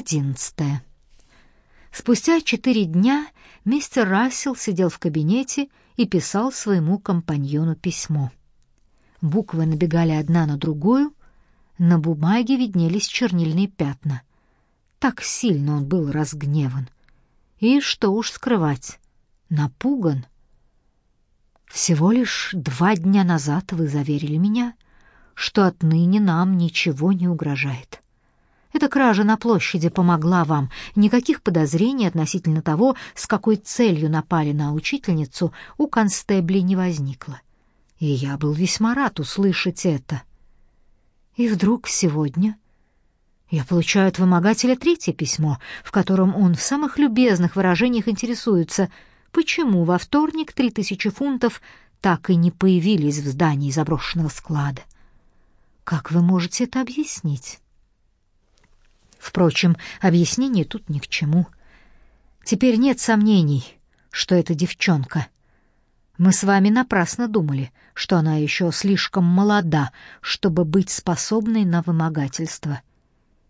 Одиннадцатое. Спустя четыре дня мистер Рассел сидел в кабинете и писал своему компаньону письмо. Буквы набегали одна на другую, на бумаге виднелись чернильные пятна. Так сильно он был разгневан. И что уж скрывать, напуган. Всего лишь два дня назад вы заверили меня, что отныне нам ничего не угрожает. Эта кража на площади помогла вам. Никаких подозрений относительно того, с какой целью напали на учительницу, у констеблей не возникло. И я был весьма рад услышать это. И вдруг сегодня я получаю от вымогателя третье письмо, в котором он в самых любезных выражениях интересуется, почему во вторник три тысячи фунтов так и не появились в здании заброшенного склада. Как вы можете это объяснить? Впрочем, объяснение тут ни к чему. Теперь нет сомнений, что это девчонка. Мы с вами напрасно думали, что она еще слишком молода, чтобы быть способной на вымогательство.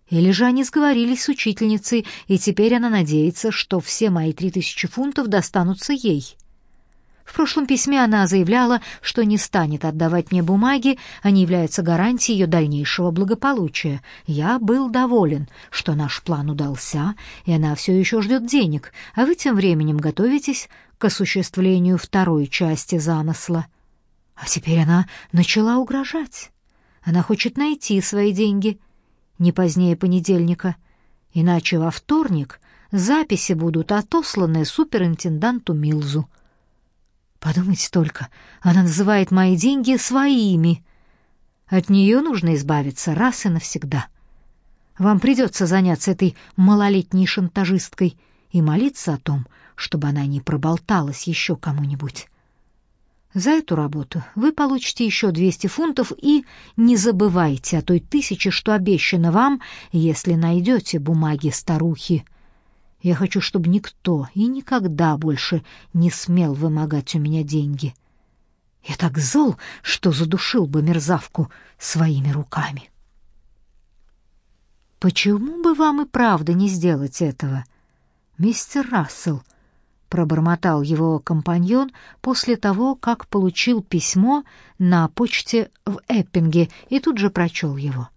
Или же они сговорились с учительницей, и теперь она надеется, что все мои три тысячи фунтов достанутся ей. В прошлом письме она заявляла, что не станет отдавать мне бумаги, они являются гарантией ее дальнейшего благополучия. Я был доволен, что наш план удался, и она все еще ждет денег, а вы тем временем готовитесь к осуществлению второй части замысла. А теперь она начала угрожать. Она хочет найти свои деньги не позднее понедельника, иначе во вторник записи будут отосланы суперинтенданту Милзу. Подумайте только, она называет мои деньги своими. От нее нужно избавиться раз и навсегда. Вам придется заняться этой малолетней шантажисткой и молиться о том, чтобы она не проболталась еще кому-нибудь. За эту работу вы получите еще 200 фунтов и не забывайте о той тысяче, что обещано вам, если найдете бумаги старухи. Я хочу, чтобы никто и никогда больше не смел вымогать у меня деньги. Я так зол, что задушил бы мерзавку своими руками. Почему бы вам и правда не сделать этого, мистер Рассел? пробормотал его компаньон после того, как получил письмо на почте в Эппинге и тут же прочел его.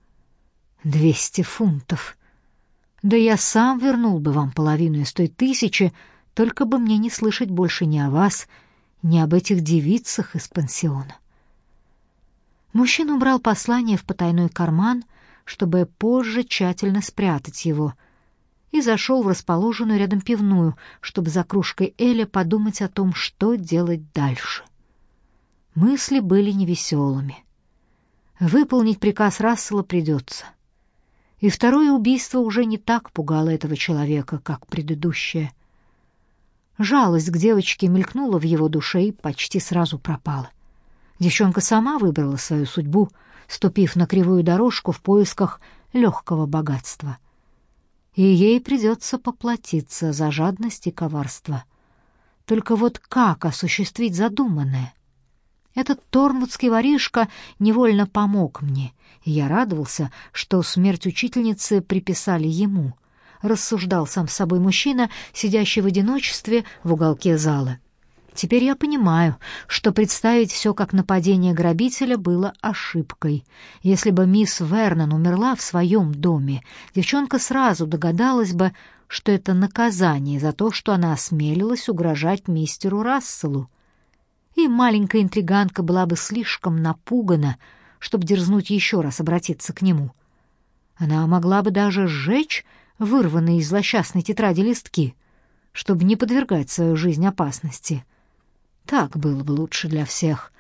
«Двести фунтов. Да я сам вернул бы вам половину из той тысячи, только бы мне не слышать больше ни о вас, ни об этих девицах из пансиона». Мужчина убрал послание в потайной карман, чтобы позже тщательно спрятать его, и зашел в расположенную рядом пивную, чтобы за кружкой Эля подумать о том, что делать дальше. Мысли были невеселыми. Выполнить приказ Рассела придется. И второе убийство уже не так пугало этого человека, как предыдущее. Жалость к девочке мелькнула в его душе и почти сразу пропала. Девчонка сама выбрала свою судьбу, ступив на кривую дорожку в поисках легкого богатства и ей придется поплатиться за жадность и коварство. Только вот как осуществить задуманное? Этот тормутский воришка невольно помог мне, и я радовался, что смерть учительницы приписали ему. Рассуждал сам с собой мужчина, сидящий в одиночестве в уголке зала. Теперь я понимаю, что представить все как нападение грабителя было ошибкой. Если бы мисс Вернон умерла в своем доме, девчонка сразу догадалась бы, что это наказание за то, что она осмелилась угрожать мистеру Расселу. И маленькая интриганка была бы слишком напугана, чтобы дерзнуть еще раз обратиться к нему. Она могла бы даже сжечь вырванные из злосчастной тетради листки, чтобы не подвергать свою жизнь опасности — так было бы лучше для всех.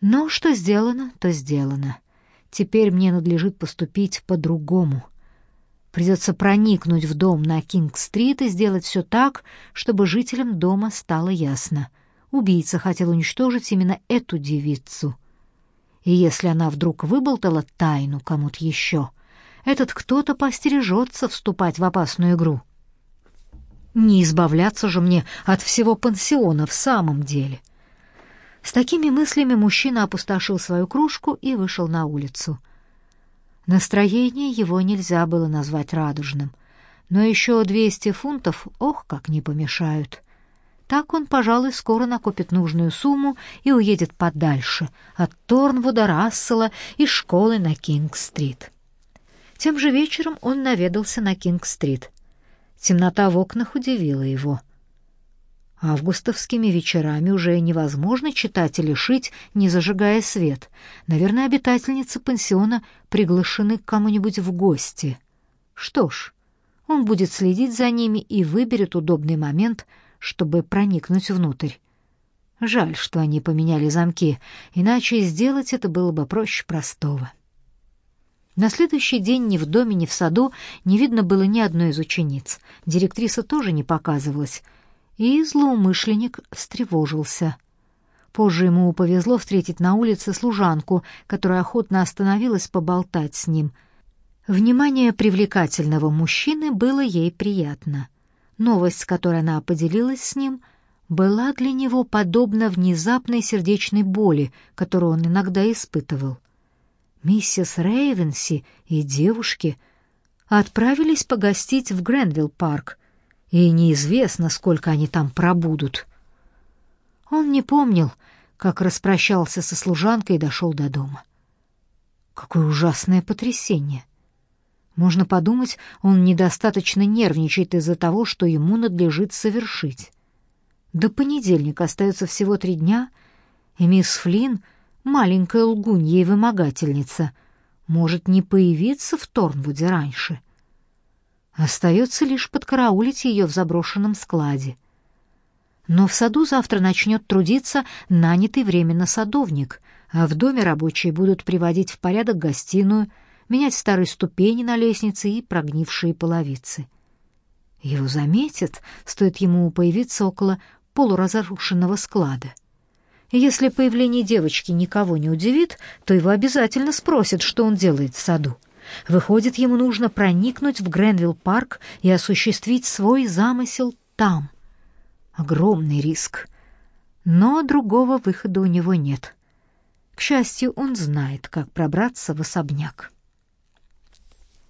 Но что сделано, то сделано. Теперь мне надлежит поступить по-другому. Придется проникнуть в дом на Кинг-стрит и сделать все так, чтобы жителям дома стало ясно. Убийца хотел уничтожить именно эту девицу. И если она вдруг выболтала тайну кому-то еще, этот кто-то постережется вступать в опасную игру. Не избавляться же мне от всего пансиона в самом деле. С такими мыслями мужчина опустошил свою кружку и вышел на улицу. Настроение его нельзя было назвать радужным. но еще двести фунтов, ох, как не помешают. Так он, пожалуй, скоро накопит нужную сумму и уедет подальше от Торнвуда, Рассела и школы на Кинг-стрит. Тем же вечером он наведался на Кинг-стрит. Темнота в окнах удивила его. Августовскими вечерами уже невозможно читать или шить, не зажигая свет. Наверное, обитательницы пансиона приглашены к кому-нибудь в гости. Что ж, он будет следить за ними и выберет удобный момент, чтобы проникнуть внутрь. Жаль, что они поменяли замки, иначе сделать это было бы проще простого. На следующий день ни в доме, ни в саду не видно было ни одной из учениц. Директриса тоже не показывалась, и злоумышленник встревожился. Позже ему повезло встретить на улице служанку, которая охотно остановилась поболтать с ним. Внимание привлекательного мужчины было ей приятно. Новость, с которой она поделилась с ним, была для него подобна внезапной сердечной боли, которую он иногда испытывал. Миссис Рейвенси и девушки отправились погостить в Гренвилл-парк, и неизвестно, сколько они там пробудут. Он не помнил, как распрощался со служанкой и дошел до дома. Какое ужасное потрясение! Можно подумать, он недостаточно нервничает из-за того, что ему надлежит совершить. До понедельника остается всего три дня, и мисс Флинн, маленькая лгунья и вымогательница, может не появиться в Торнвуде раньше. Остается лишь подкараулить ее в заброшенном складе. Но в саду завтра начнет трудиться нанятый временно садовник, а в доме рабочие будут приводить в порядок гостиную — менять старые ступени на лестнице и прогнившие половицы. Его заметят, стоит ему появиться около полуразрушенного склада. Если появление девочки никого не удивит, то его обязательно спросят, что он делает в саду. Выходит, ему нужно проникнуть в Гренвилл-парк и осуществить свой замысел там. Огромный риск. Но другого выхода у него нет. К счастью, он знает, как пробраться в особняк.